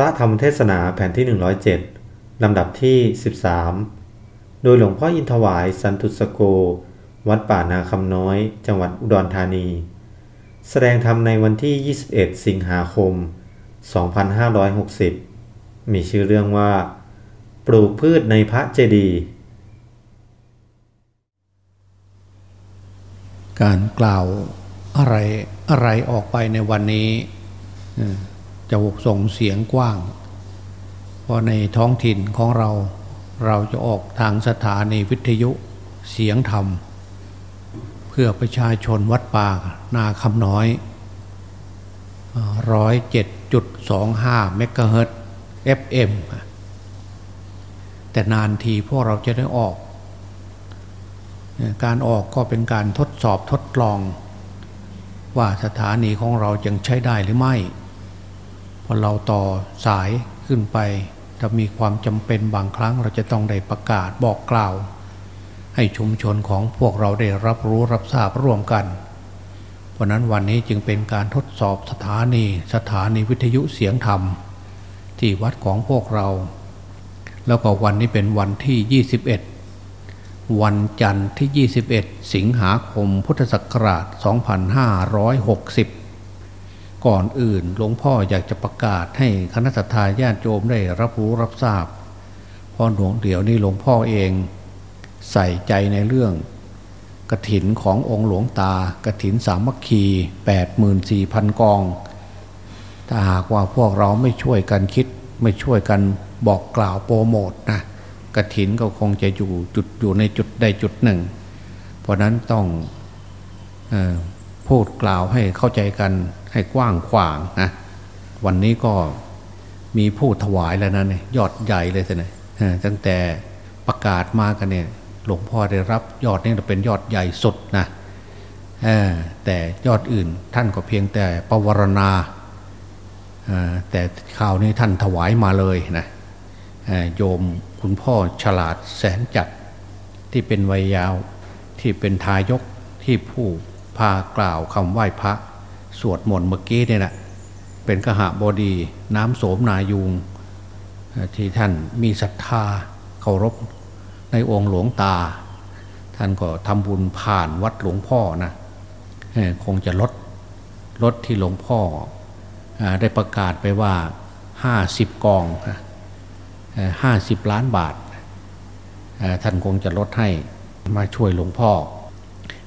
ระธรรมเทศนาแผ่นที่ 107 ลำดับที่ 13 โดยหลวงพ่ออินทวายสันตุสโก วัดป่านาคำน้อย จังหวัดอุดรธานี แสดงธรรมในวันที่ 21 สิงหาคม 2560 มีชื่อเรื่องว่า ปลูกพืชในพระเจดีย์การกล่าวอะไรอะไรออกไปในวันนี้ จะส่งเสียงกว้าง เพราะในท้องถิ่นของเราเราจะออกทางสถานีวิทยุเสียงธรรม เพื่อประชาชนวัดป่านาคำน้อยร้อยเจ็ดจุดสองห้าเมกะเฮิรตซ์ FM แต่นานทีพวกเราจะได้ออก การออกก็เป็นการทดสอบทดลอง ว่าสถานีของเรายังใช้ได้หรือไม่ พอเราต่อสายขึ้นไป ถ้ามีความจำเป็นบางครั้งเราจะต้องได้ประกาศบอกกล่าว ให้ชุมชนของพวกเราได้รับรู้รับทราบร่วมกัน เพราะนั้นวันนี้จึงเป็นการทดสอบสถานีสถานีวิทยุเสียงธรรม ที่วัดของพวกเรา แล้วก็วันนี้เป็นวันที่ 21วันจันทร์ที่ 21 สิงหาคม พุทธศักราช 2560 ก่อนอื่นหลวงพ่ออยากจะประกาศให้คณะสัตยาญาติโยมได้รับรู้รับทราบพราะหลวงเดี๋ยวนี้หลวงพ่อเองใส่ใจในเรื่องกระถินขององค์หลวงตากระถินสามัคคี84,000 กอง ถ้าหากว่าพวกเราไม่ช่วยกันคิดไม่ช่วยกันบอกกล่าวโปรโมทนะกระถินก็คงจะอยู่จุดอยู่ในจุดใดจุดหนึ่ง เพราะนั้นต้องออพูดกล่าวให้เข้าใจกัน ให้กว้างขวางนะวันนี้ก็มีผู้ถวายแล้วนะเนี่ยยอดใหญ่เลยสินะตั้งแต่ประกาศมากันเนี่ยหลวงพ่อได้รับยอดนี้เป็นยอดใหญ่สุดนะแต่ยอดอื่นท่านก็เพียงแต่ประวรณาแต่ข่าวนี้ท่านถวายมาเลยนะโยมคุณพ่อฉลาดแสนจัดที่เป็นวัยยาวที่เป็นทายกที่ผู้พากล่าวคำไหว้พระ สวดมนต์เมื่อกี้เนี่ยนะเป็นกหบดีน้ำโสมนายุง ที่ท่านมีศรัทธาเคารพในองค์หลวงตา ท่านก็ทำบุญผ่านวัดหลวงพ่อนะเอ่อคงจะลดลดที่หลวงพ่อได้ประกาศไปว่าห้าสิบกองห้าสิบล้านบาท ท่านคงจะลดให้มาช่วยหลวงพ่อ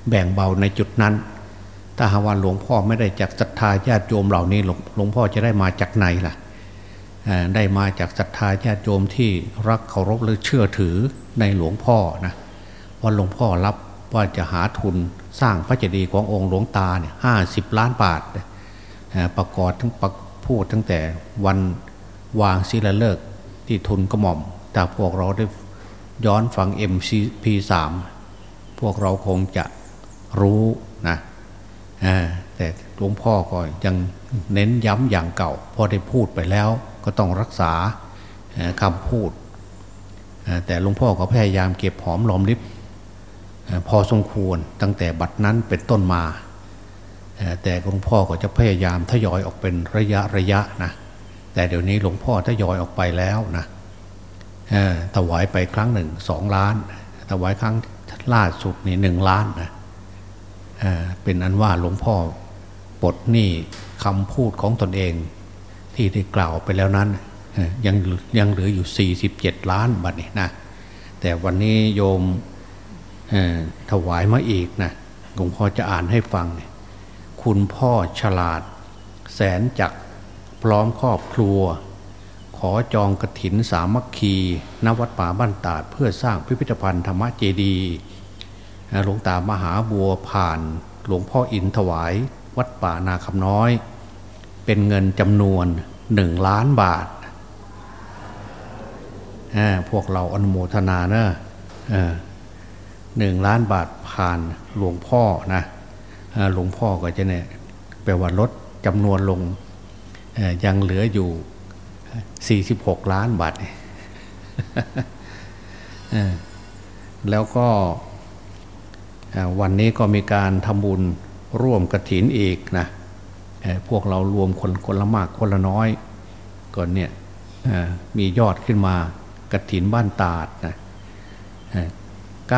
แบ่งเบาในจุดนั้น ถ้าหาว่าหลวงพ่อไม่ได้จากศรัทธาญาติโยมเหล่านี้หลวงพ่อจะได้มาจากไหนล่ะได้มาจากศรัทธาญาติโยมที่รักเคารพหรือเชื่อถือในหลวงพ่อนะว่าหลวงพ่อรับว่าจะหาทุนสร้างพระเจดีย์ขององค์หลวงตาเนี่ยห้าสิบล้านบาทประกอบทั้งพูดตั้งแต่วันวางศิลาฤกษ์ที่ทุนกระหม่อม แต่พวกเราได้ย้อนฟัง MP3 พวกเราคงจะรู้ แต่หลวงพ่อก็ยังเน้นย้ำอย่างเก่า พอได้พูดไปแล้วก็ต้องรักษาคำพูด แต่หลวงพ่อก็พยายามเก็บหอมรอมริบพอสมควรตั้งแต่บัดนั้นเป็นต้นมา แต่หลวงพ่อก็จะพยายามทยอยออกเป็นระยะระยะนะแต่เดี๋ยวนี้หลวงพ่อทยอยออกไปแล้วนะเอ่อถวายไปครั้งหนึ่งสองล้านถวายครั้งล่าสุดนี่หนึ่งล้านนะ เป็นอันว่าหลวงพ่อปลดหนี้คำพูดของตนเอง ที่ได้กล่าวไปแล้วนั้น ยังยังเหลืออยู่ 47 ล้านบาทนี่นะแต่วันนี้โยมถวายมาอีกนะหลวงพ่อจะอ่านให้ฟัง คุณพ่อฉลาด แสนจักพร้อมครอบครัว ขอจองกระถินสามัคคีณวัดป่าบ้านตาด เพื่อสร้างพิพิธภัณฑ์ธรรมเจดีย์ หลวงตามหาบัวผ่าน หลวงพ่ออินถวาย วัดป่านาคำน้อย เป็นเงินจำนวนหนึ่งล้านบาท พวกเราอนุโมทนาเนอะหนึ่งล้านบาทผ่านหลวงพ่อนะหลวงพ่อก็จะเนี่ยแปลว่าลดจำนวนลงยังเหลืออยู่ 46 ล้านบาทแล้วก็ วันนี้ก็มีการทำบุญร่วมกระถินอีกนะพวกเรารวมคนคนละมากคนละน้อยก่อนเนี่ยมียอดขึ้นมากระถินบ้านตาดนะ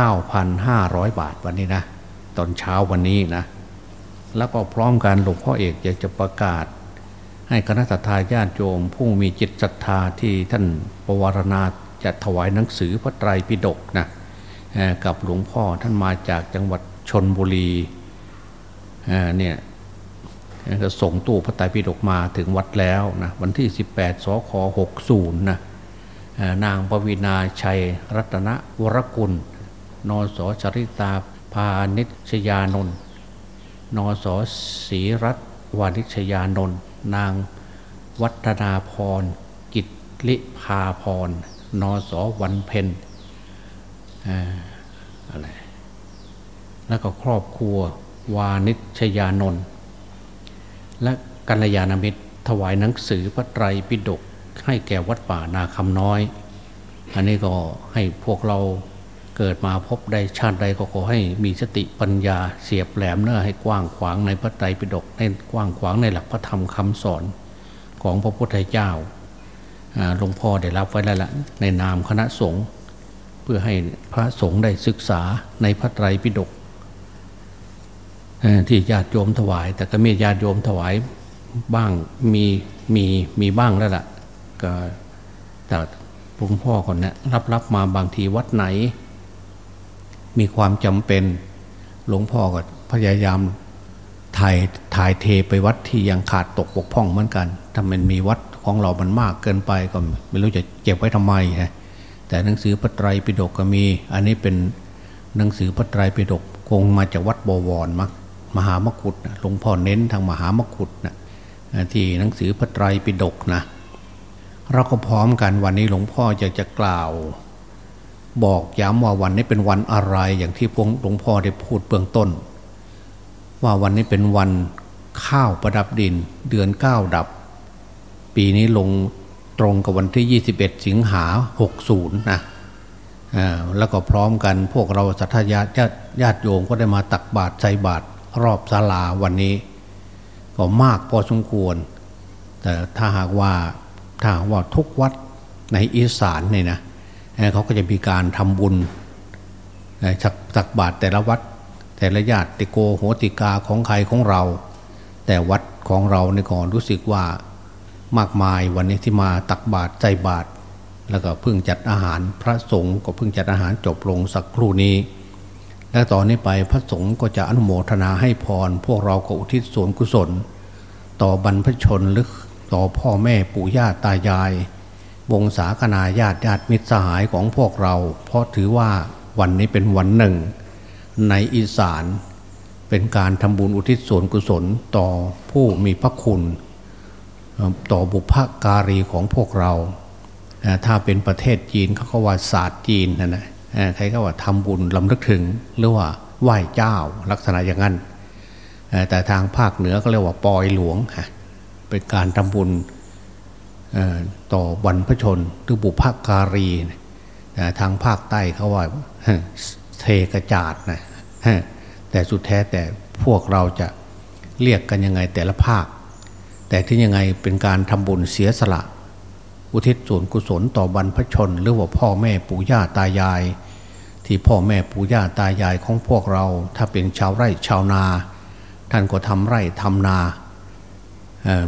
9,500 บาทวันนี้นะตอนเช้าวันนี้นะแล้วก็พร้อมกันหลวงพ่อเอกอยากจะประกาศ ให้คณะทาญาติโยมผู้มีจิตศรัทธาที่ท่านปวารณาจะถวายหนังสือพระไตรปิฎกนะ กับหลวงพ่อท่านมาจากจังหวัดชนบุรีเนี่ยก็ส่งตู้พระไตรปิฎกมาถึงวัดแล้วนะวันที่ 18สค60นะนางปวีนาชัยรัตนวรกุล นสชริตาพานิชยานนท์นสศรีรัตวานิชยานนท์นางวัฒนาพรกิจลิพาพรนสวันเพน อะไร แล้วก็ครอบครัว วานิชยานนท์และกัลยาณมิตร ถวายหนังสือพระไตรปิฎกให้แก่วัดป่านาคำน้อย อันนี้ก็ให้พวกเราเกิดมาพบใดชาติใดก็ขอให้มีสติปัญญาเสียบแหลมเนื้อให้กว้างขวางในพระไตรปิฎกให้กว้างขวางในหลักพระธรรมคำสอนของพระพุทธเจ้าหลวงพ่อได้รับไว้แล้วละในนามคณะสงฆ์ เพื่อให้พระสงฆ์ได้ศึกษาในพระไตรปิฎกที่ญาติโยมถวาย แต่ก็มีญาติโยมถวายบ้างมีมีมีบ้างแล้วล่ะก็แต่หลวงพ่อคนนี้รับรับมาบางทีวัดไหน มีความจำเป็นหลวงพ่อก็พยายามถ่ายถ่ายเทไปวัดที่ยังขาดตกบกพร่องเหมือนกัน ถ้ามันมีวัดของเรามันมากเกินไปก็ไม่รู้จะเก็บไว้ทำไมฮะ แต่หนังสือพระไตรปิฎกก็มี อันนี้เป็นหนังสือพระไตรปิฎกคงมาจากวัดบวรมักมหามกุฏหลวงพ่อเน้นทางมหามกุฏนะที่หนังสือพระไตรปิฎกนะเราก็พร้อมกันวันนี้หลวงพ่อจะจะกล่าว บอกย้ำว่าวันนี้เป็นวันอะไรอย่างที่พงหลวงพ่อได้พูดเบื้องต้น ว่าวันนี้เป็นวันข้าวประดับดิน เดือนเก้าดับ ปีนี้ลง ตรงกับวันที่ 21 สิงหา 60 นะแล้วก็พร้อมกันพวกเราสัทยาญาติญาติโยมก็ได้มาตักบาตรใส่บาตรรอบศาลาวันนี้ ก็มากพอสมควร แต่ถ้าหากว่าถ้าว่าทุกวัดในอีสานเนี่ยนะเขาก็จะมีการทำบุญตักบาตรแต่ละวัด แต่ละญาติโกโหติกาของใครของเรา แต่วัดของเราในก่อนรู้สึกว่า มากมายวันนี้ที่มาตักบาตรใจบาตรแล้วก็เพิ่งจัดอาหารพระสงฆ์ก็เพิ่งจัดอาหารจบลงสักครู่นี้ และต่อนนี้ไปพระสงฆ์ก็จะอนุโมทนาให้พร พวกเราก็อุทิศส่วนกุศล ต่อบรรพชนหรือต่อพ่อแม่ปู่ย่าตายาย วงศาคณาญาติญาติมิตรสหายของพวกเรา เพราะถือว่าวันนี้เป็นวันหนึ่ง ในอีสานเป็นการทำบุญอุทิศส่วนกุศลต่อผู้มีพระคุณ ต่อบุพการีของพวกเรา ถ้าเป็นประเทศจีนเขาก็ว่าศาสตร์จีนนะนะใครก็ว่าทำบุญลำลึกถึงหรือว่าไหว้เจ้าลักษณะอย่างนั้น แต่ทางภาคเหนือก็เรียกว่าปอยหลวงเป็นการทำบุญต่อวันพระชนหรือบุพการีทางภาคใต้เขาว่าเทกระจาดนะแต่สุดแท้แต่พวกเราจะเรียกกันยังไงแต่ละภาค แต่ที่ยังไงเป็นการทำบุญเสียสละ อุทิศส่วนกุศลต่อบรรพชน หรือว่าพ่อแม่ปู่ย่าตายาย ที่พ่อแม่ปู่ย่าตายายของพวกเรา ถ้าเป็นชาวไร่ชาวนา ท่านก็ทำไร่ทำนา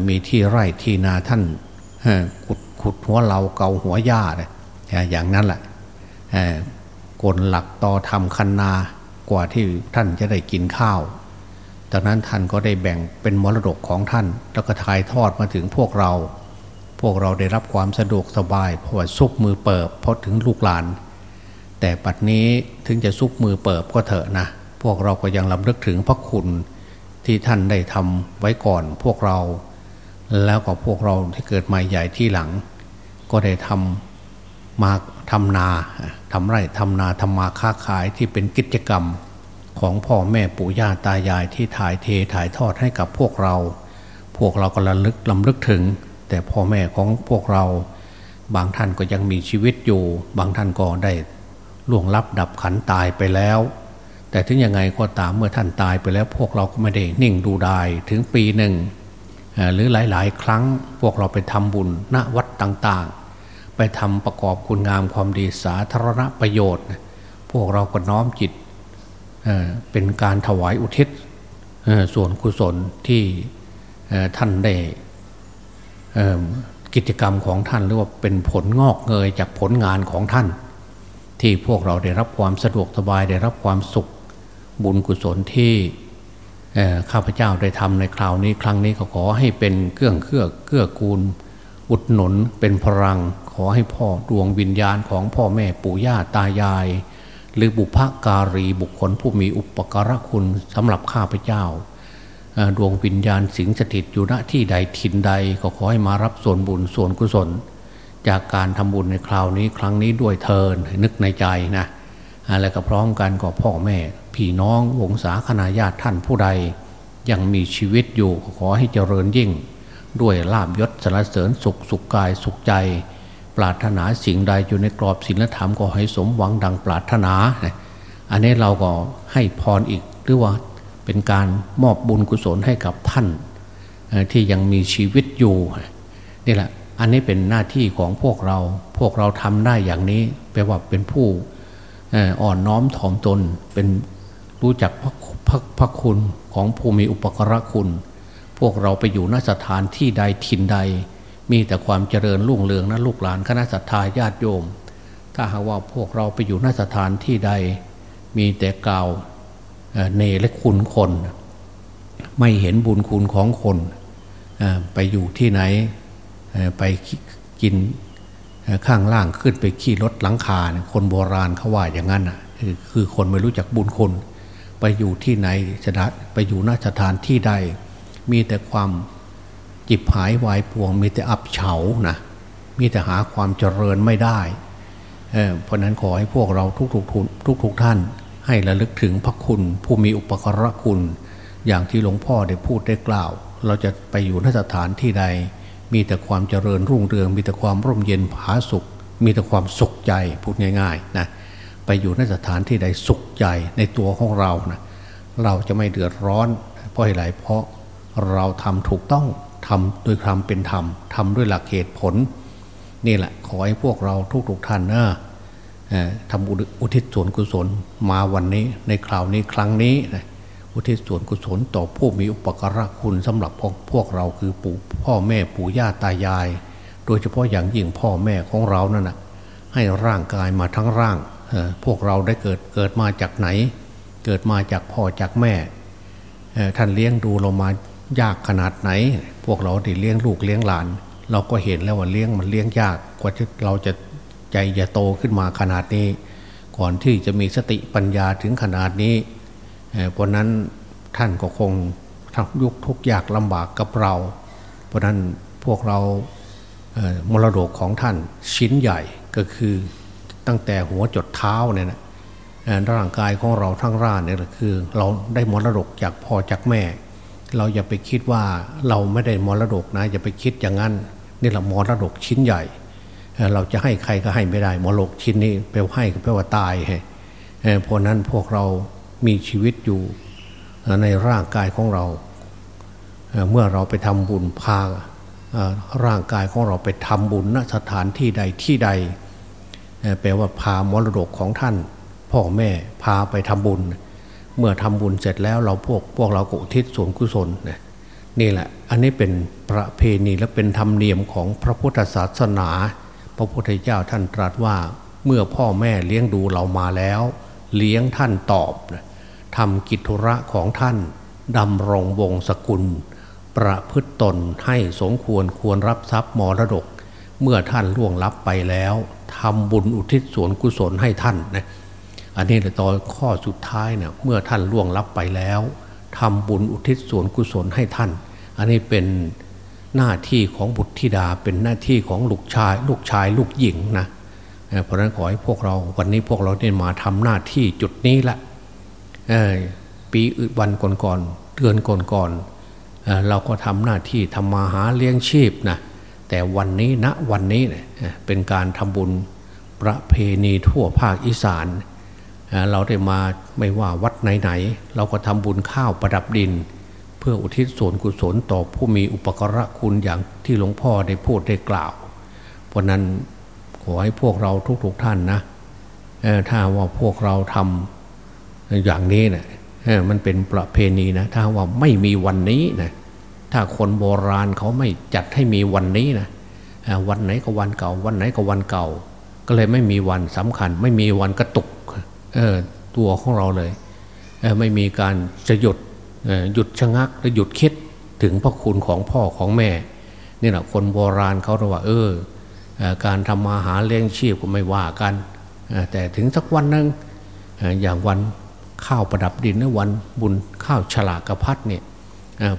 มีที่ไร่ที่นาท่านขุดขุดหัวเราเกาหัวหญ้าอย่างนั้นแหละกลหลักต่อทำคันนากว่าที่ท่านจะได้กินข้าว จากนั้นท่านก็ได้แบ่งเป็นมรดกของท่าน แล้วก็ถ่ายทอดมาถึงพวกเรา พวกเราได้รับความสะดวกสบาย เพราะว่าซุกมือเปิบเพราะถึงลูกหลาน แต่ปัจนี้ถึงจะซุกมือเปิบก็เถอะนะ พวกเราก็ยังลำลึกถึงพระคุณที่ท่านได้ทำไว้ก่อนพวกเรา แล้วก็พวกเราที่เกิดมาใหญ่ที่หลัง ก็ได้ทำมาทำนาทำไร่ทำนาทำมาค้าขายที่เป็นกิจกรรม ของพ่อแม่ปู่ย่าตายายที่ถ่ายเทถ่ายทอดให้กับพวกเรา พวกเราก็ระลึกลำลึกถึง แต่พ่อแม่ของพวกเรา บางท่านก็ยังมีชีวิตอยู่ บางท่านก็ได้ล่วงลับดับขันตายไปแล้ว แต่ถึงยังไงก็ตามเมื่อท่านตายไปแล้ว พวกเราก็ไม่ได้นิ่งดูดายถึงปีหนึ่งหรือหลาย ๆ ครั้งพวกเราไปทำบุญณวัดต่างๆ ไปทำประกอบคุณงามความดีสาธารณประโยชน์ พวกเราก็น้อมจิต เป็นการถวายอุทิศส่วนกุศลที่ท่านได้กิจกรรมของท่านหรือว่าเป็นผลงอกเงยจากผลงานของท่าน ที่พวกเราได้รับความสะดวกสบายได้รับความสุขบุญกุศลที่ข้าพเจ้าได้ทำในคราวนี้ครั้งนี้ก็ขอให้เป็นเครื่องเครื่อเกื้อกูล อุดหนุนเป็นพลัง ขอให้พ่อดวงวิญญาณของพ่อแม่ปู่ย่าตายาย หรือบุพการีบุคคลผู้มีอุปการะคุณสำหรับข้าพเจ้า ดวงวิญญาณสิงสถิตอยู่ณที่ใดถิ่นใดก็ขอให้มารับส่วนบุญส่วนกุศล จากการทำบุญในคราวนี้ครั้งนี้ด้วยเทินนึกในใจนะอะไรก็พร้อมกันก็พ่อแม่ พี่น้องวงศาคณาญาติท่านผู้ใด ยังมีชีวิตอยู่ขอให้เจริญยิ่ง ด้วยลาบยศสรรเสริญสุขสุขกายสุขใจ ปรารถนาสิ่งใดอยู่ในกรอบศีลธรรมก็ให้สมหวังดังปรารถนา อันนี้เราก็ให้พรอีก หรือว่าเป็นการมอบบุญกุศลให้กับท่านที่ยังมีชีวิตอยู่นี่แหละอันนี้เป็นหน้าที่ของพวกเรา พวกเราทำได้อย่างนี้แปลว่าเป็นผู้อ่อนน้อมถ่อมตน เป็นรู้จักพระพระพระคุณของผู้มีอุปกรณคุณ พวกเราไปอยู่นสถานที่ใดถิ่นใด มีแต่ความเจริญรุ่งเรืองนะลูกหลานคณะสัตยาญาติโยม ถ้าหากว่าพวกเราไปอยู่นสถานที่ใด มีแต่กล่าวเนและคุณคน ไม่เห็นบุญคุณของคนไปอยู่ที่ไหนไปกินข้างล่างขึ้นไปขี่รถหลังคาคนโบราณเขาว่าอย่างนั้นคือคนไม่รู้จักบุญคุณ ไปอยู่ที่ไหนสถานไปอยู่นสถานที่ใด มีแต่ความ จิบหายวายปวงมีแต่อับเฉานะมีแต่หาความเจริญไม่ได้เเพราะนั้นขอให้พวกเราทุกๆทุกทุกทท่าน ให้ระลึกถึงพระคุณ ผู้มีอุปกรณคุณ อย่างที่หลวงพ่อได้พูดได้กล่าว เราจะไปอยู่นสถานที่ใด มีแต่ความเจริญรุ่งเรือง มีแต่ความร่มเย็นผาสุข มีแต่ความสุขใจพูดง่ายๆนะไปอยู่นสถานที่ใดสุขใจในตัวของเรานะเราจะไม่เดือดร้อน เพราะอะไรเพราะเราทำถูกต้อง ทำโดยความเป็นธรรมทำด้วยหลักเหตุผล นี่แหละขอให้พวกเราทุกๆท่านนะทำอุทิศส่วนกุศลมาวันนี้ในคราวนี้ครั้งนี้นะอุทิศส่วนกุศลต่อผู้มีอุปการะคุณสำหรับพวกพวกเราคือปู่พ่อแม่ปู่ย่าตายาย โดยเฉพาะอย่างยิ่งพ่อแม่ของเรานั่นนะให้ร่างกายมาทั้งร่าง พวกเราได้เกิดเกิดมาจากไหน เกิดมาจากพ่อจากแม่ท่านเลี้ยงดูเรามา ยากขนาดไหน พวกเราได้เลี้ยงลูกเลี้ยงหลาน เราก็เห็นแล้วว่าเลี้ยงมันเลี้ยงยากกว่าที่เราจะใจจะโตขึ้นมาขนาดนี้ ก่อนที่จะมีสติปัญญาถึงขนาดนี้เพราะนั้นท่านก็คงทำยุคทุกยากลำบากกับเรา เพราะนั้นพวกเรามรดกของท่านชิ้นใหญ่ก็คือตั้งแต่หัวจดเท้าเนี่ยนะร่างกายของเราทั้งร่างเนี่ยคือ เราได้มรดกจากพ่อจากแม่ เราอย่าไปคิดว่าเราไม่ได้มรดกนะอย่าไปคิดอย่างนั้นนี่แหละมรดกชิ้นใหญ่ เราจะให้ใครก็ให้ไม่ได้มรดกชิ้นนี้แปลว่าให้ก็แปลว่าตายเพราะนั้นพวกเรามีชีวิตอยู่ในร่างกายของเรา เมื่อเราไปทำบุญพาร่างกายของเราไปทำบุญณสถานที่ใดที่ใดแปลว่าพามรดกของท่าน พ่อแม่พาไปทำบุญ เมื่อทำบุญเสร็จแล้วเราพวกพวกเราก็อุทิศส่วนกุศลนี่แหละ อันนี้เป็นประเพณีและเป็นธรรมเนียมของพระพุทธศาสนา พระพุทธเจ้าท่านตรัสว่าเมื่อพ่อแม่เลี้ยงดูเรามาแล้ว เลี้ยงท่านตอบทำกิจธุระของท่านดำรงวงศกุล ประพฤตตนให้สมควรควรรับทรัพย์มรดก เมื่อท่านล่วงลับไปแล้วทำบุญอุทิศส่วนกุศลให้ท่านนะ อันนี้ตอนข้อสุดท้ายเนะี่ยเมื่อท่านล่วงลับไปแล้วทำบุญอุทิศส่วนกุศลให้ท่าน อันนี้เป็นหน้าที่ของบุตรธิดาเป็นหน้าที่ของลูกชาย ลูกชายลูกหญิงนะเพราะนั้นขอให้พวกเราวันนี้พวกเราได้มาทำหน้าที่จุดนี้ละปีอื่นวันก่อนๆเดือนก่อนๆเราก็ทำหน้าที่ทำมาหาเลี้ยงชีพนะแต่วันนี้ณนะวันนี้เป็นการทำบุญประเพณีทั่วภาคอีสาน เราได้มาไม่ว่าวัดไหนๆเราก็ทำบุญข้าวประดับดิน เพื่ออุทิศส่วนกุศลต่อผู้มีอุปกระคุณอย่างที่หลวงพ่อได้พูดได้กล่าว เพราะนั้นขอให้พวกเราทุกๆทท่านนะถ้าว่าพวกเราทำอย่างนี้นะมันเป็นประเพณีนะ ถ้าว่าไม่มีวันนี้นะถ้าคนโบราณเขาไม่จัดให้มีวันนี้นะวันไหนก็วันเก่า วันไหนก็วันเก่า ก็เลยไม่มีวันสำคัญ ไม่มีวันกระตุก ตัวของเราเลยไม่มีการจะหยุดหยุดชะงักหรือหยุดคิดถึงพระคุณของพ่อของแม่นี่แหละคนโบราณเขาเรียกว่า เออการทำมาหาเลี้ยงชีพก็ไม่ว่ากัน แต่ถึงสักวันหนึ่งอย่างวันข้าวประดับดินในวันบุญข้าวฉลากระพัดเนี่ย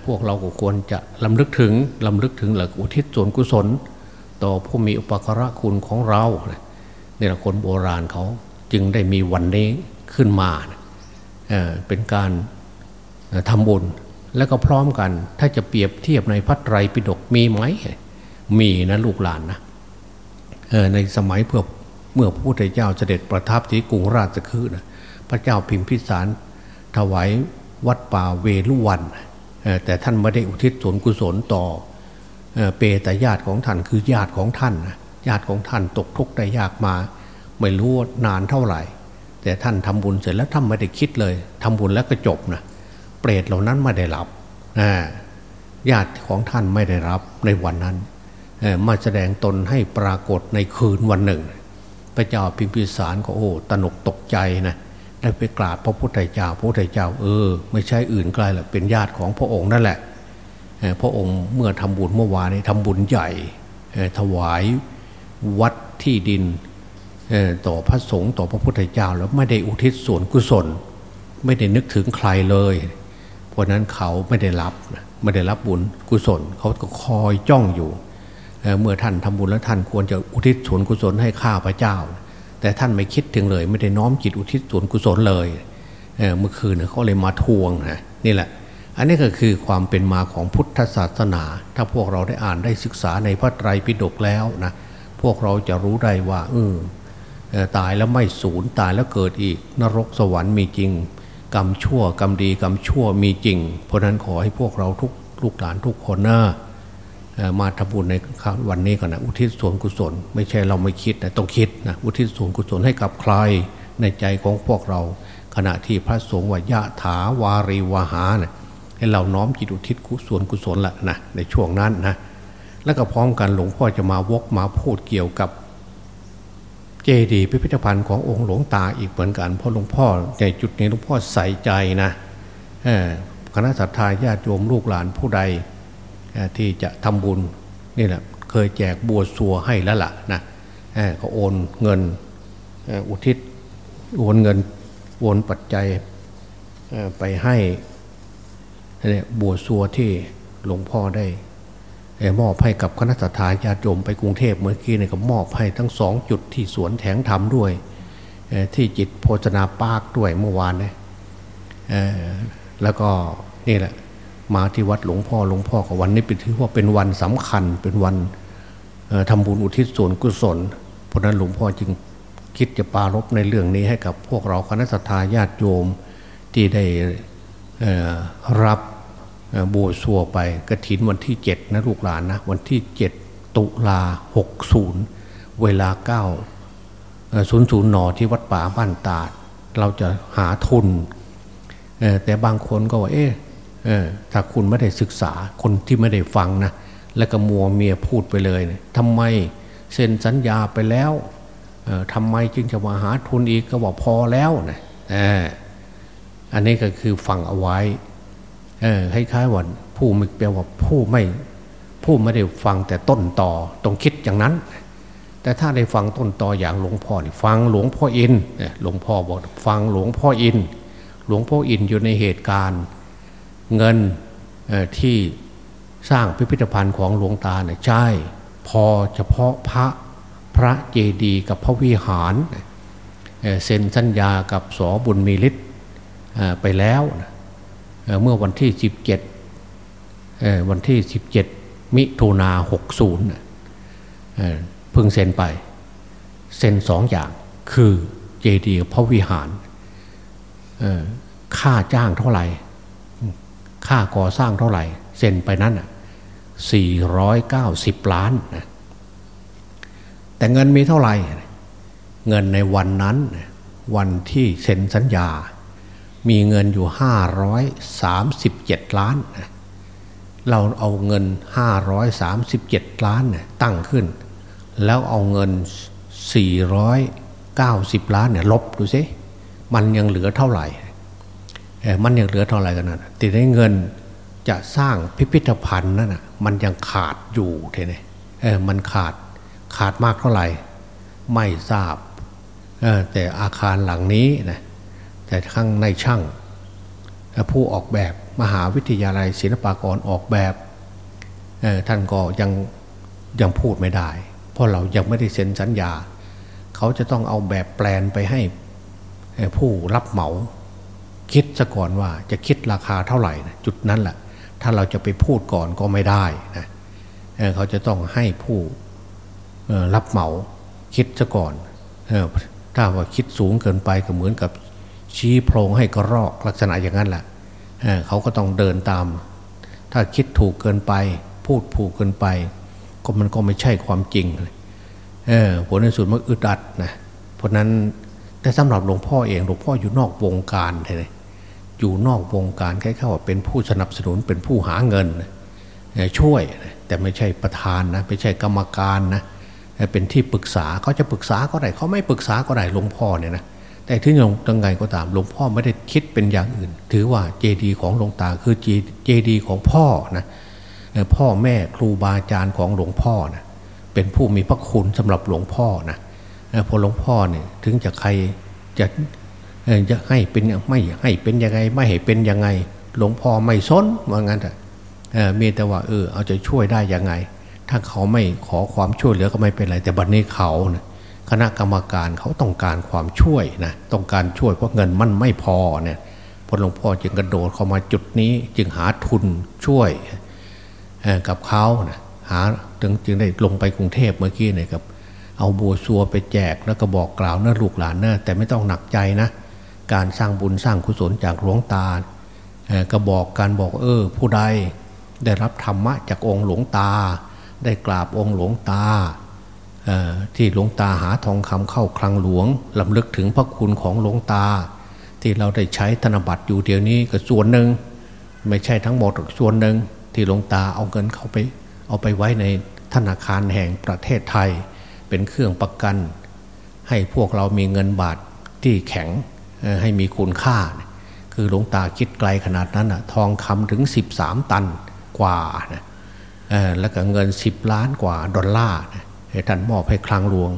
พวกเราก็ควรจะลำลึกถึงลำลึกถึงหลักอุทิศส่วนกุศล ต่อผู้มีอุปการะคุณของเราเนี่ยคนโบราณเขา จึงได้มีวันนี้ขึ้นมาเป็นการทำบุญแล้วก็พร้อมกัน ถ้าจะเปรียบเทียบในพัตไตรปิฎกมีไหมมีนะลูกหลานนะในสมัยเพื่อเมื่อพระพุทธเจ้าเสด็จประทับที่กรุงราชคฤห์พระเจ้าพิมพิสารถวายวัดป่าเวลุวัน แต่ท่านไม่ได้อุทิศส่วนกุศลต่อเปตญาติของท่านคือญาติของท่านญาติของท่านตกทุกข์ได้ยากมา ไม่รู้นานเท่าไหร่ แต่ท่านทำบุญเสร็จแล้วท่านไม่ได้คิดเลยทำบุญแล้วก็จบนะเปรตเหล่านั้นไม่ได้รับญาติของท่านไม่ได้รับในวันนั้นมาแสดงตนให้ปรากฏในคืนวันหนึ่ง พระเจ้าพิมพิสารก็โอ้ตนกตกใจนะได้ไปกราบพระพุทธเจ้าพระพุทธเจ้าเออ ไม่ใช่อื่นไกลหรอกเป็นญาติของพระองค์นั่นแหละพระองค์เมื่อทำบุญเมื่อวานนี้ทำบุญใหญ่ถวายวัดที่ดิน ต่อพระสงฆ์ต่อพระพุทธเจ้าแล้วไม่ได้อุทิศส่วนกุศล ไม่ได้นึกถึงใครเลยเพราะนั้นเขาไม่ได้รับไม่ได้รับบุญกุศลเขาก็คอยจ้องอยู่เมื่อท่านทำบุญแล้วท่านควรจะอุทิศส่วนกุศลให้ข้าพระเจ้า แต่ท่านไม่คิดถึงเลย ไม่ได้น้อมจิตอุทิศส่วนกุศลเลยเเมื่อคืนเขาเลยมาทวงนะนี่แหละ อันนี้ก็คือความเป็นมาของพุทธศาสนา ถ้าพวกเราได้อ่านได้ศึกษาในพระไตรปิฎกแล้วนะพวกเราจะรู้ได้ว่าเออ ตายแล้วไม่สูญตายแล้วเกิดอีก นรกสวรรค์มีจริง กรรมชั่วกรรมดีกรรมชั่วมีจริง เพราะนั้นขอให้พวกเราทุกลูกหลานทุกคนนะมาทำบุญในวันนี้ก่อนนะอุทิศส่วนกุศล ไม่ใช่เราไม่คิดนะต้องคิดนะอุทิศส่วนกุศลให้กับใครในใจของพวกเรา ขณะที่พระสงฆ์ว่ายะถาวารีวาหานะให้เราน้อมจิตอุทิศกุศลกุศลละนะในช่วงนั้นนะแล้วก็พร้อมกันหลวงพ่อจะมาวกมาพูดเกี่ยวกับ เจดีย์พิพิธภัณฑ์ขององค์หลวงตาอีกเหมือนกันเพราะหลวงพ่อในจุดนี้หลวงพ่อใส่ใจนะคณะสัตยาญาติโยมลูกหลานผู้ใดที่จะทำบุญนี่แหละเคยแจกบัวสัวให้แล้วล่ะนะก็โอนเงินอุทิศโอนเงินโอนปัจจัยไปให้บัวสัวที่หลวงพ่อได้ มอบให้กับคณะสัตยาญาติโยมไปกรุงเทพเมื่อกี้เนี่ยก็มอบให้ทั้งสองจุดที่สวนแถงธรรมด้วย ที่จิตโภชนาปากด้วยเมื่อวานเนี่ยแล้วก็นี่แหละมาที่วัดหลวงพ่อหลวงพ่อกับวันนี้เป็นถือว่าเป็นวันสำคัญเป็นวันทำบุญอุทิศส่วนกุศล เพราะนั้นหลวงพ่อจึงคิดจะปารบในเรื่องนี้ให้กับพวกเราคณะสัตยาญาติโยมที่ได้รับ บัวสัวไปกระถินวันที่เจ็ดนะลูกหลานนะวันที่เจ็ดตุลาหกศูนย์เวลาเก้าศูนย์ศูนย์หนอที่วัดป่าบ้านตาด เราจะหาทุน แต่บางคนก็ว่า เอ๊ะถ้าคุณไม่ได้ศึกษาคนที่ไม่ได้ฟังนะแล้วก็มัวเมียพูดไปเลยนะทำไมเซ็นสัญญาไปแล้วทำไมจึงจะมาหาทุนอีกก็บอกพอแล้วนะอันนี้ก็คือฟังเอาไว้ คล้ายๆว่าผู้ไม่แปลว่าผู้ไม่ผู้ไม่ได้ฟังแต่ต้นต่อต้องคิดอย่างนั้น แต่ถ้าได้ฟังต้นต่ออย่างหลวงพ่อนี่ฟังหลวงพ่ออินหลวงพ่อบอกฟังหลวงพ่ออิน หลวงพ่ออินอยู่ในเหตุการณ์เงินที่สร้างพิพิธภัณฑ์ของหลวงตาเนี่ยใช่ พอเฉพาะพระพระเจดีย์กับพระวิหารเซ็นสัญญากับสอบุญมีฤทธิ์ไปแล้ว เมื่อวันที่ 17วันที่ 17 มิถุนาหกศูนย์เพิ่งเซ็นไป เซ็นสองอย่างคือเจดีย์พระวิหารค่าจ้างเท่าไหร่ ค่าก่อสร้างเท่าไหร่ เซ็นไปนั้นสี่ร้อยเก้าสิบล้านนะแต่เงินมีเท่าไหร่ เงินในวันนั้น วันที่เซ็นสัญญา มีเงินอยู่ห้าร้อยสามสิบเจ็ดล้าน เราเอาเงินห้าร้อยสามสิบเจ็ดล้านเนี่ยตั้งขึ้น แล้วเอาเงินสี่ร้อยเก้าสิบล้านเนี่ยลบดูสิมันยังเหลือเท่าไหร่มันยังเหลือเท่าไหร่กันนะติดได้เงินจะสร้างพิพิธภัณฑ์นั่นนะมันยังขาดอยู่เท่นี่เออมันขาดขาดมากเท่าไหร่ ไม่ทราบเออแต่อาคารหลังนี้นะ แต่ข้างในช่าง ผู้ออกแบบมหาวิทยาลัยศิลปากรออกแบบท่านก็ยังยังพูดไม่ได้ เพราะเรายังไม่ได้เซ็นสัญญา เขาจะต้องเอาแบบแปลนไปให้ผู้รับเหมาคิดซะก่อนว่าจะคิดราคาเท่าไหร่นะจุดนั้นแหละถ้าเราจะไปพูดก่อนก็ไม่ได้นะเเขาจะต้องให้ผู้รับเหมาคิดซะก่อนถ้าว่าคิดสูงเกินไปก็เหมือนกับ ชี้โพรงให้กระรอกลักษณะอย่างนั้นแหละเเขาก็ต้องเดินตาม ถ้าคิดถูกเกินไป พูดผูกเกินไป ก็มันก็ไม่ใช่ความจริงเออผลในสุดมันอึดอัดนะเพราะนั้นแต่สำหรับหลวงพ่อเองหลวงพ่ออยู่นอกวงการเลยอยู่นอกวงการแค่แค่ว่าเป็นผู้สนับสนุนเป็นผู้หาเงินช่วยแต่ไม่ใช่ประธานนะไม่ใช่กรรมการนะเป็นที่ปรึกษาเขาจะปรึกษาก็ได้เขาไม่ปรึกษาก็ได้หลวงพ่อเนี่ยนะ แต่ถึงยังไงก็ตามหลวงพ่อไม่ได้คิดเป็นอย่างอื่น ถือว่าเจดีของหลวงตาคือเจดีของพ่อนะพ่อแม่ครูบาอาจารย์ของหลวงพ่อนะเป็นผู้มีพระคุณสำหรับหลวงพ่อนะพอหลวงพ่อเนี่ยถึงจะใครจะจะให้เป็นไม่ให้เป็นยังไง ไม่ให้เป็นยังไง หลวงพ่อไม่สนว่างั้นแต่มีแต่ว่าเออเอาจะช่วยได้ยังไง ถ้าเขาไม่ขอความช่วยเหลือก็ไม่เป็นไร แต่บัดนนี้เขาเนี่ย คณะกรรมการเขาต้องการความช่วยนะต้องการช่วยเพราะเงินมันไม่พอเนี่ยพอหลวงพ่อจึงกระโดดเข้ามาจุดนี้จึงหาทุนช่วยกับเขานะหาจึงจึงได้ลงไปกรุงเทพเมื่อกี้เนี่ยกับ เอาบัวซัวไปแจกแล้วก็บอกกล่าวนะลูกหลานนะแต่ไม่ต้องหนักใจนะการสร้างบุญสร้างกุศลจากหลวงตาก็บอกการบอกเออ ผู้ใดได้รับธรรมะจากองค์หลวงตา ได้กราบองค์หลวงตา ที่หลวงตาหาทองคำเข้าคลังหลวงลำลึกถึงพระคุณของหลวงตา ที่เราได้ใช้ธนบัตรอยู่เดี๋ยวนี้ก็ส่วนหนึ่ง ไม่ใช่ทั้งหมดส่วนหนึ่งที่หลวงตาเอาเงินเข้าไป เอาไปไว้ในธนาคารแห่งประเทศไทย เป็นเครื่องประกัน ให้พวกเรามีเงินบาทที่แข็งให้มีคุณค่า คือหลวงตาคิดไกลขนาดนั้นอะทองคำถึง 13 ตันกว่านะแล้วก็เงิน 10 ล้านกว่าดอลลาร์ ท่านมอบให้คลังหลวง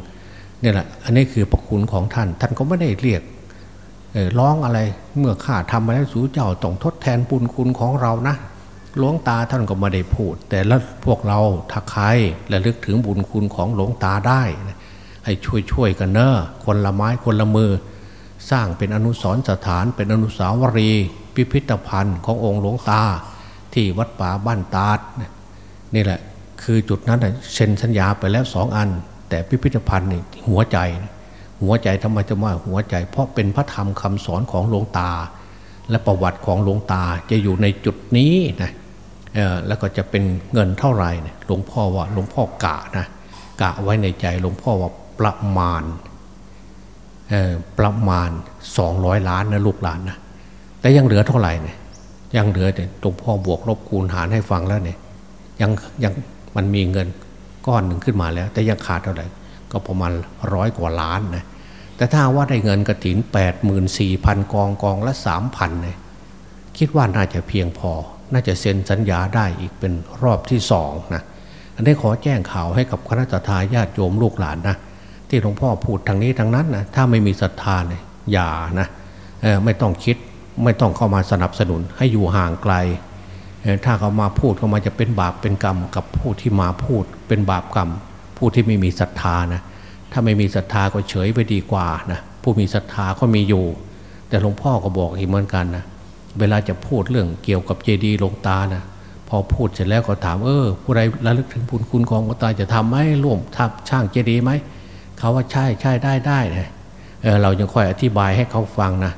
นี่แหละอันนี้คือประคุณของท่าน ท่านก็ไม่ได้เรียกร้องอะไรเมื่อข้าทำมาแล้วสูเจ้าต้องทดแทนบุญคุณของเรานะหลวงตาท่านก็ไม่ได้พูด แต่ละพวกเราถ้าใครและลึกถึงบุญคุณของหลวงตาได้ให้ช่วยช่วยกันเนอะคนละไม้คนละมือ สร้างเป็นอนุสรสถาน เป็นอนุสาวรีย์พิพิธภัณฑ์ขององค์หลวงตา ที่วัดป่าบ้านตาดนี่แหละ คือจุดนั้นเซ็นสัญญาไปแล้วสองอัน แต่พิพิธภัณฑ์นี่หัวใจหัวใจทำไมจะว่าหัวใจ เพราะเป็นพระธรรมคำสอนของหลวงตา และประวัติของหลวงตาจะอยู่ในจุดนี้นะแล้วก็จะเป็นเงินเท่าไหร่หลวงพ่อว่าหลวงพ่อกะนะกะไว้ในใจหลวงพ่อว่าประมาณประมาณสองร้อยล้านนะลูกหลานนะแต่ยังเหลือเท่าไหร่เนี่ยยังเหลือเนี่ยหลวงพ่อบวกลบคูณหารให้ฟังแล้วเนี่ยยังยัง มันมีเงินก้อนหนึ่งขึ้นมาแล้ว แต่ยังขาดเท่าไหร่ก็ประมาณร้อยกว่าล้านนะแต่ถ้าว่าได้เงินกระถินแปดหมื่นสี่พันกองกองละสามพันเนี่ยคิดว่าน่าจะเพียงพอ น่าจะเซ็นสัญญาได้อีกเป็นรอบที่สองนะอันนี้ขอแจ้งข่าวให้กับคณะทาญาติโยมลูกหลานนะที่หลวงพ่อพูดทางนี้ทางนั้นนะถ้าไม่มีศรัทธาเนี่ยอย่านะไม่ต้องคิดไม่ต้องเข้ามาสนับสนุนให้อยู่ห่างไกล ถ้าเขามาพูดเขามาจะเป็นบาปเป็นกรรมกับผู้ที่มาพูด เป็นบาปกรรม ผู้ที่ไม่มีศรัทธานะถ้าไม่มีศรัทธาก็เฉยไปดีกว่านะผู้มีศรัทธาก็มีอยู่ แต่หลวงพ่อก็บอกอีกเหมือนกันนะเวลาจะพูดเรื่องเกี่ยวกับเจดีย์หลวงตานะพอพูดเสร็จแล้วก็ถามเออ ผู้ใดระลึกถึงบุญคุณของหลวงตาจะทำไหมร่วมทับช่างเจดีย์ไหมเขาว่าใช่ใช่ได้ได้นะเเราจะค่อยอธิบายให้เขาฟังนะ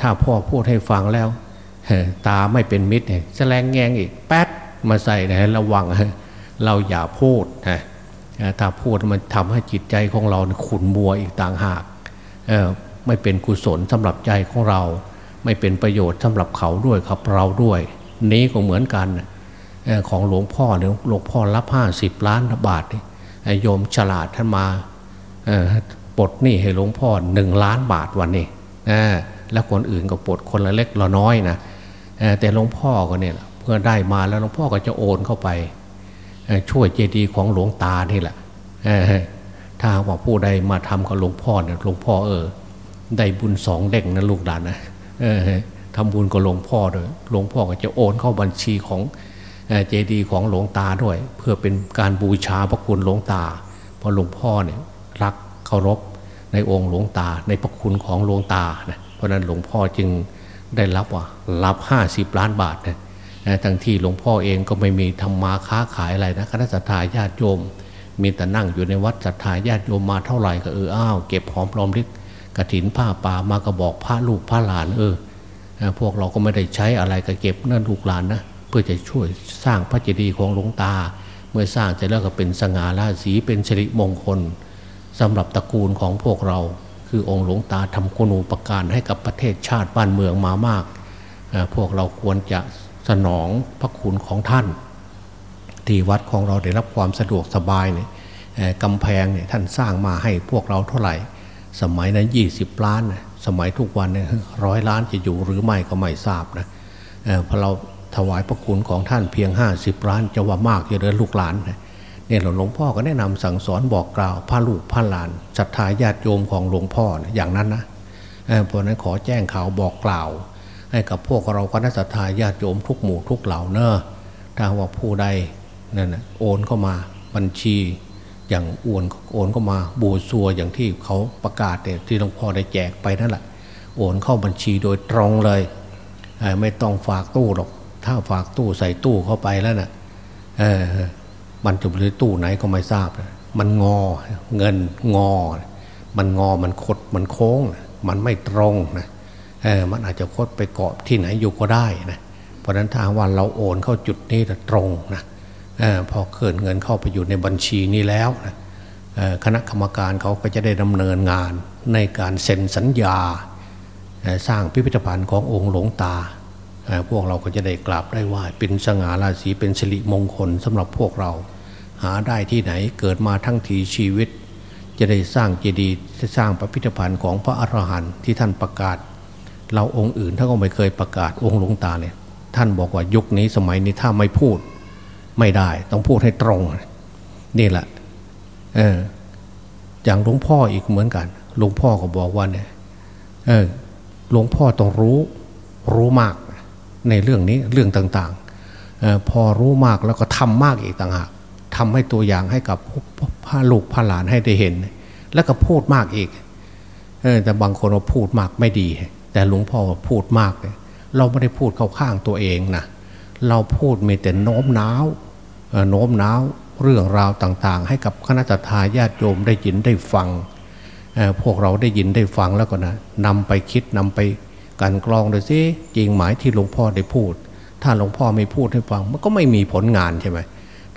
ถ้าพ่อพูดให้ฟังแล้ว ตาไม่เป็นมิตรเนี่ยแสลงแงงอีกแป๊ดมาใส่นะระวังเราอย่าพูดนะถ้าพูดมันทำให้จิตใจของเราขุนมัวอีกต่างหากไม่เป็นกุศลสำหรับใจของเรา ไม่เป็นประโยชน์สำหรับเขาด้วยครับเราด้วย นี้ก็เหมือนกันของหลวงพ่อเนี่ยหลวงพ่อรับห้าสิบล้านบาทโยมฉลาดท่านมาปลดหนี้ให้หลวงพ่อหนึ่งล้านบาทวันนี้แล้วคนอื่นก็ปลดคนละเล็กละน้อยนะ แต่หลวงพ่อก็เนี่ยเพื่อได้มาแล้วหลวงพ่อก็จะโอนเข้าไปช่วยเจดีย์ของหลวงตานี่แหละถ้าว่าผู้ใดมาทำกับหลวงพ่อเนี่ยหลวงพ่อเออ ได้บุญสองเด้งนะลูกหลานนะทำบุญกับหลวงพ่อด้วยหลวงพ่อก็จะโอนเข้าบัญชีของเจดีย์ของหลวงตาด้วย เพื่อเป็นการบูชาพระคุณหลวงตา เพราะหลวงพ่อเนี่ยรักเคารพในองค์หลวงตาในพระคุณของหลวงตานะเพราะนั้นหลวงพ่อจึง ได้รับว่ารับห้าสิบล้านบาทนะทั้งที่หลวงพ่อเองก็ไม่มีทำมาค้าขายอะไรนะคณะสัตยาญาติโยม มีแต่นั่งอยู่ในวัดสัตยาญาติโยมมาเท่าไหร่ก็เอออ้าวเก็บหอมรอมริกกระถินผ้าป่ามากระบอกผ้าลูกผ้าหลานเออพวกเราก็ไม่ได้ใช้อะไรก็เก็บเนื่อลูกหลานนะเพื่อจะช่วยสร้างพระเจดีย์ของหลวงตา เมื่อสร้างเสร็จแล้วก็เป็นสง่าราศีเป็นสิริมงคลสำหรับตระกูลของพวกเรา คือองค์หลวงตาทำคุณูปการให้กับประเทศชาติบ้านเมืองมามาก พวกเราควรจะสนองพระคุณของท่าน ที่วัดของเราได้รับความสะดวกสบายเนี่ยกำแพงเนี่ยท่านสร้างมาให้พวกเราเท่าไหร่ สมัยนั้นยี่สิบล้าน สมัยทุกวันเนี่ยร้อยล้านจะอยู่หรือไม่ก็ไม่ทราบนะพอเราถวายพระคุณของท่านเพียงห้าสิบล้านจะว่ามากจะเดินลูกหลาน เนี่ยหลวงพ่อก็แนะนำสั่งสอนบอกกล่าวพระลูกพระหลานศรัทธาญาติโยมของหลวงพ่ออย่างนั้นนะเพราะนั้นขอแจ้งข่าวบอกกล่าว ให้กับพวกเราคณะศรัทธาญาติโยมทุกหมู่ทุกเหล่าเนอะถ้าว่าผู้ใดนั่นโอนเข้ามาบัญชีอย่างอวนโอนเข้ามาบูซัวอย่างที่เขาประกาศเนี่ยที่หลวงพ่อได้แจกไปนั่นแหละโอนเข้าบัญชีโดยตรงเลยไม่ต้องฝากตู้หรอก ถ้าฝากตู้ใส่ตู้เข้าไปแล้วนะ่ะ มันจะหรือตู้ไหนก็ไม่ทราบ มันงอเงินงอ มันงอมันคดมันโค้ง มันไม่ตรงนะเออมันอาจจะคดไปเกาะที่ไหนอยู่ก็ได้นะเพราะฉะนั้นถ้าวันเราโอนเข้าจุดนี้ตรงนะออพอเกิดเงินเข้าไปอยู่ในบัญชีนี้แล้วนะคณะกรรมการเขาก็จะได้ดำเนินงานในการเซ็นสัญญาสร้างพิพิธภัณฑ์ขององค์หลวงตา พวกเราก็จะได้กราบได้ว่าเป็นสง่าราศีเป็นสิริมงคลสำหรับพวกเรา หาได้ที่ไหนเกิดมาทั้งทีชีวิต จะได้สร้างเจดีย์สร้างพิพิธภัณฑ์ของพระอรหันต์ที่ท่านประกาศ เราองค์อื่นท่านก็ไม่เคยประกาศองค์หลวงตาเนี่ยท่านบอกว่ายุคนี้สมัยนี้ถ้าไม่พูดไม่ได้ ต้องพูดให้ตรง นี่แหละเอออย่างหลวงพ่ออีกเหมือนกันหลวงพ่อก็บอกว่าเนี่ยเออหลวงพ่อต้องรู้รู้มาก ในเรื่องนี้เรื่องต่างๆ พอรู้มากแล้วก็ทำมากอีกต่างหากทำให้ตัวอย่างให้กับพระลูกพระหลานให้ได้เห็น แล้วก็พูดมากอีกแต่บางคนเราพูดมากไม่ดี แต่หลวงพ่อพูดมากเลยเราไม่ได้พูดเข้าข้างตัวเองนะเราพูดมีแต่โน้มน้าวโน้มน้าวเรื่องราวต่างๆ ให้กับคณะทาญาติโยมได้ยินได้ฟังพวกเราได้ยินได้ฟังแล้วก็นะนำไปคิดนำไป การกรองดูสิจริงหมายที่หลวงพ่อได้พูด ถ้าหลวงพ่อไม่พูดให้ฟัง มันก็ไม่มีผลงานใช่ไหม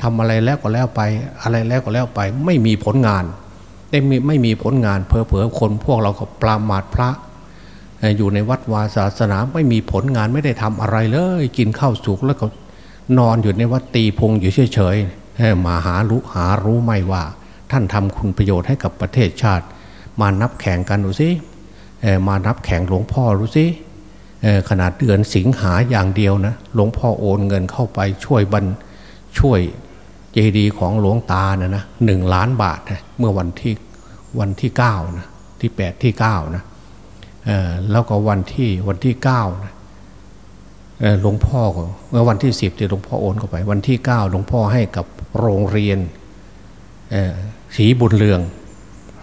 ทำอะไรแล้วก็แล้วไป อะไรแล้วก็แล้วไป ไม่มีผลงานได้ไม่ไม่มีผลงานเพอเพอคนพวกเราก็ปรามาทพระ อยู่ในวัดวาศาสนาไม่มีผลงานไม่ได้ทำอะไรเลย กินข้าวสุกแล้วก็นอนอยู่ในวัดตีพงอยู่เฉยๆมาหารู้หารู้ไม่ว่า ท่านทำคุณประโยชน์ให้กับประเทศชาติ มานับแข่งกันดูสิ มานับแข่งหลวงพ่อรู้สิขนาดเดือนสิงหาอย่างเดียวนะหลวงพ่อโอนเงินเข้าไปช่วยบันช่วยเจดีย์ของหลวงตานะนะหนึ่งล้านบาทนะเมื่อวันที่วันที่เก้านะที่แปดที่เก้านะแล้วก็วันที่วันที่เก้านะหลวงพ่อเมื่อวันที่สิบที่หลวงพ่อโอนเข้าไป วันที่เก้าหลวงพ่อให้กับโรงเรียนศรีบุญเรือง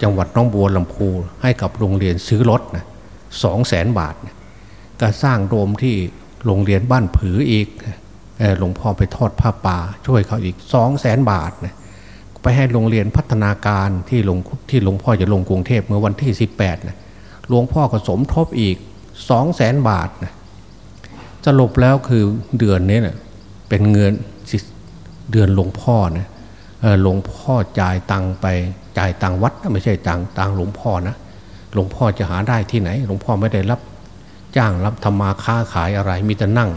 จังหวัดน้องบัวลำพูให้กับโรงเรียนซื้อรถนะสองแสนบาทนะก็สร้างโดมที่โรงเรียนบ้านผืออีกหลวงพ่อไปทอดผ้าป่าช่วยเขาอีกสองแสนบาทนะไปให้โรงเรียนพัฒนาการที่หลวงที่หลวงพ่อจะลงกรุงเทพเมื่อวันที่ 18นะหลวงพ่อก็สมทบอีกสองแสนบาทนะสรุปแล้วคือเดือนนี้เนะเป็นเงินเดือนหลวงพ่อนะหลวงพ่อจ่ายตังไป จ่ายตังวัดไม่ใช่ตังตังหลวงพ่อนะหลวงพ่อจะหาได้ที่ไหน หลวงพ่อไม่ได้รับจ้างรับธรรมาค้าขายอะไร มีแต่นั่ง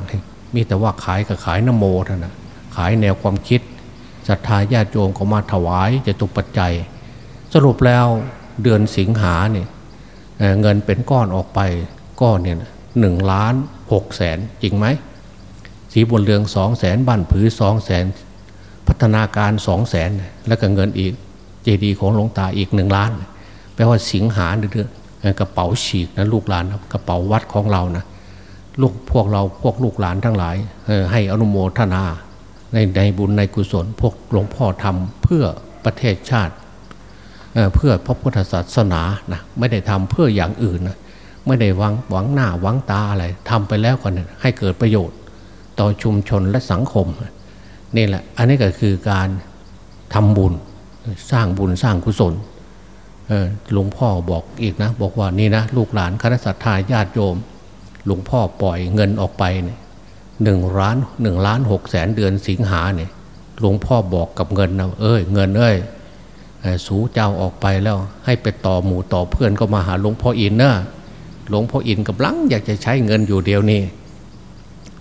มีแต่ว่าขายกับขายนโมเท่านั้นขายแนวความคิดศรัทธาญาติโยมเขามาถวายจะตุปัจจัย สรุปแล้วเดือนสิงหาเนี่ยเงินเป็นก้อนออกไปก้อนเนี่ยหนึ่งล้านหกแสนจริงไหมสีบนเรืองสองแสนบ้านผือสองแสนพัฒนาการสองแสนแล้วก็เงินอีก เจดีย์ของหลวงตาอีกหนึ่งล้านแปลว่าสิงหาเดือนกระเป๋าฉีกนะลูกหลานกระเป๋าวัดของเรานะลูกพวกเราพวกลูกหลานทั้งหลายให้อนุโมทนาในในบุญในกุศล พวกหลวงพ่อทำเพื่อประเทศชาติเพื่อพระพุทธศาสนานะไม่ได้ทำเพื่ออย่างอื่นนะไม่ได้หวังหวังหน้าหวังตาอะไรทำไปแล้วก่อนให้เกิดประโยชน์ ต่อชุมชนและสังคมนี่แหละ อันนี้ก็คือการทำบุญ สร้างบุญสร้างกุศลหลวงพ่อบอกอีกนะ บอกว่านี่นะลูกหลานคณะสัตยาญาติโยม หลวงพ่อปล่อยเงินออกไปเนี่ยหนึ่งล้านหนึ่งล้านหกแสนเดือนสิงหาเนี่ยหลวงพ่อบอกกับเงินนะเอ้ยเงินเอ้ยสูเจ้าออกไปแล้ว ให้ไปต่อหมู่ต่อเพื่อนก็มาหาหลวงพ่ออินเนอะหลวงพ่ออินกับลังอยากจะใช้เงินอยู่เดียวนี้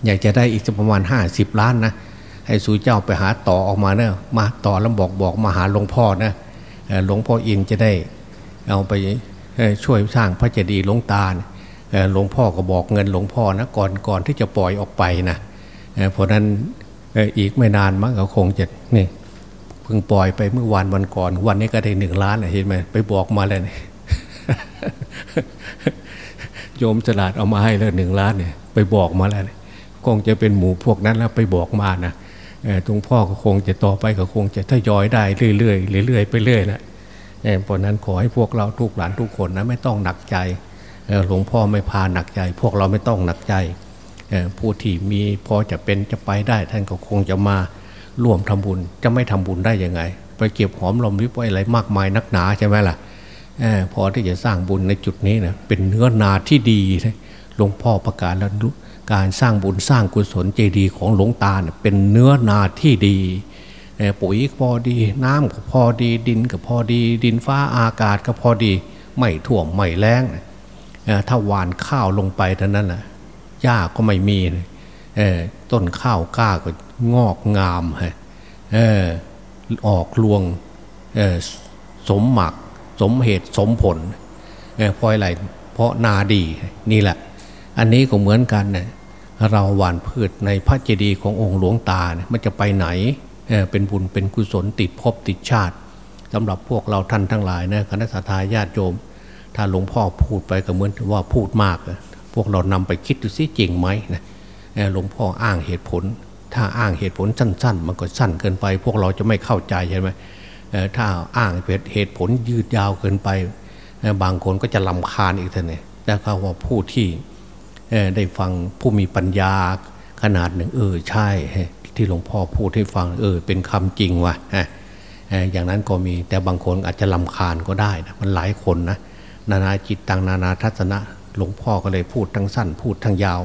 อยากจะได้อีกประมาณห้าสิบล้านนะ ให้สูเจ้าไปหาต่อออกมาเนะมาต่อแล้วบอกบอกมาหาหลวงพ่อนะหลวงพ่ออินจะได้เอาไปช่วยสร้างพระเจดีย์หลวงตาหลวงพ่อก็บอกเงินหลวงพ่อนะก่อนก่อนที่จะปล่อยออกไปนะเพราะนั้นอีกไม่นานมั้งเขาคงจะนี่เพิ่งปล่อยไปเมื่อวานวันก่อน วันนี้ก็ได้หนึ่งล้านเห็นไหมไปบอกมาแล้วนี่โยมฉลาดเอามาให้แล้วหนึ่งล้านเนี่ยไปบอกมาแล้วคงจะเป็นหมูพวกนั้นแล้วไปบอกมานะ ตรงพ่อก็คงจะต่อไปก็คงจะทยอยได้เรื่อยๆเรื่อยๆไปเรื่อยนะเพราะนั้นขอให้พวกเราทุกหลานทุกคนนะไม่ต้องหนักใจหลวงพ่อไม่พาหนักใจ พวกเราไม่ต้องหนักใจผู้ที่มีพอจะเป็นจะไปได้ ท่านก็คงจะมาร่วมทำบุญจะไม่ทำบุญได้ยังไง ไปเก็บหอมลมริบไว้อะไรมากมายนักหนาใช่ไหมล่ะพอที่จะสร้างบุญในจุดนี้นะเป็นเนื้อนาที่ดีหลวงพ่อประกาศแล้ว การสร้างบุญสร้างกุศลเจดีย์ของหลวงตาเนี่ยเป็นเนื้อนาที่ดีปุ๋ยพอดี น้ำก็พอดี ดินก็พอดี ดินฟ้าอากาศก็พอดี ไม่ท่วมไม่แรงถ้าหวานข้าวลงไปเท่านั้นนะหญ้าก็ไม่มีต้นข้าวกล้าก็งอกงามฮะออกรวงสมหมัก สมเหตุสมผลเพราะอะไรเพราะนาดีนี่แหละ อันนี้ก็เหมือนกันเนะเราหวานพืชในพระเจดีย์ขององค์หลวงตาเนี่ยมันจะไปไหนเเป็นบุญเป็นกุศลติดภพติดชาติสำหรับพวกเราท่านทั้งหลายนะคณะสัตยาญาติโยมถ้าหลวงพ่อพูดไปก็เหมือนว่าพูดมาก พวกเรานำไปคิดดูซิจริงไหมนะหลวงพ่ออ้างเหตุผล ถ้าอ้างเหตุผลสั้น ๆ มันก็สั้นเกินไป พวกเราจะไม่เข้าใจใช่ไหมถ้าอ้างเหตุผลยืดยาวเกินไป บางคนก็จะลำคาญอีกท่านเนี่ยแต่เขาว่าผู้ที่ ได้ฟังผู้มีปัญญาขนาดหนึ่ง เออใช่ ที่หลวงพ่อพูดให้ฟังเออเป็นคำจริงว่ะอย่างนั้นก็มีแต่บางคนอาจจะลำคาญก็ได้นะมันหลายคนนะนานาจิตตังนานาทัศนะ หลวงพ่อก็เลยพูดทั้งสั้น พูดทั้งยาว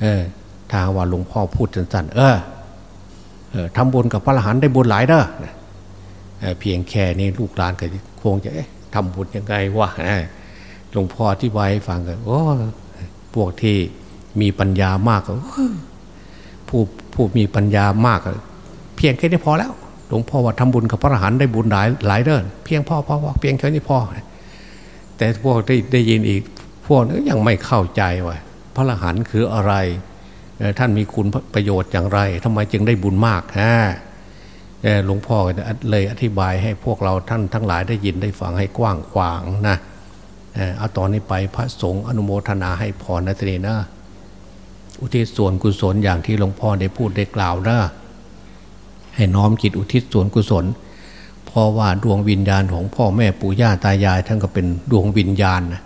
เออทาว่าหลวงพ่อพูดสั้นๆเออเออทำบุญกับพระอรหันต์ได้บุญหลายเด้อเพียงแค่นี้ลูกหลานก็คงจะทำบุญยังไงวะหลวงพ่อที่ไว้ฟังกันโอ้ พวกที่มีปัญญามากผู้ผู้มีปัญญามาก เพียงแค่นี้พอแล้วหลวงพ่อว่าทำบุญกับพระอรหันต์ได้บุญหลายหลายเด้อเพียงพ่อพ่อเพียงแค่นี้พอแต่พวกได้ได้ยินอีก พวกนั้นยังไม่เข้าใจว่าพระอรหันต์คืออะไร ท่านมีคุณประโยชน์อย่างไรทำไมจึงได้บุญมากฮะหลวงพ่อเลยอธิบายให้พวกเราท่านทั้งหลายได้ยินได้ฟังให้กว้างขวางนะ เอาตอนนี้ไปพระสงฆ์อนุโมทนาให้พรนะทีนะอุทิศส่วนกุศลอย่างที่หลวงพ่อได้พูดได้กล่าวนะให้น้อมจิตอุทิศส่วนกุศล เพราะว่าดวงวิญญาณของพ่อแม่ปู่ย่าตายายท่านก็เป็นดวงวิญญาณนะ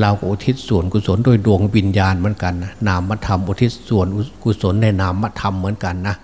เราก็อุทิศส่วนกุศลโดยดวงวิญญาณเหมือนกันนะนามธรรมอุทิศส่วนกุศลในนามธรรมเหมือนกันนะ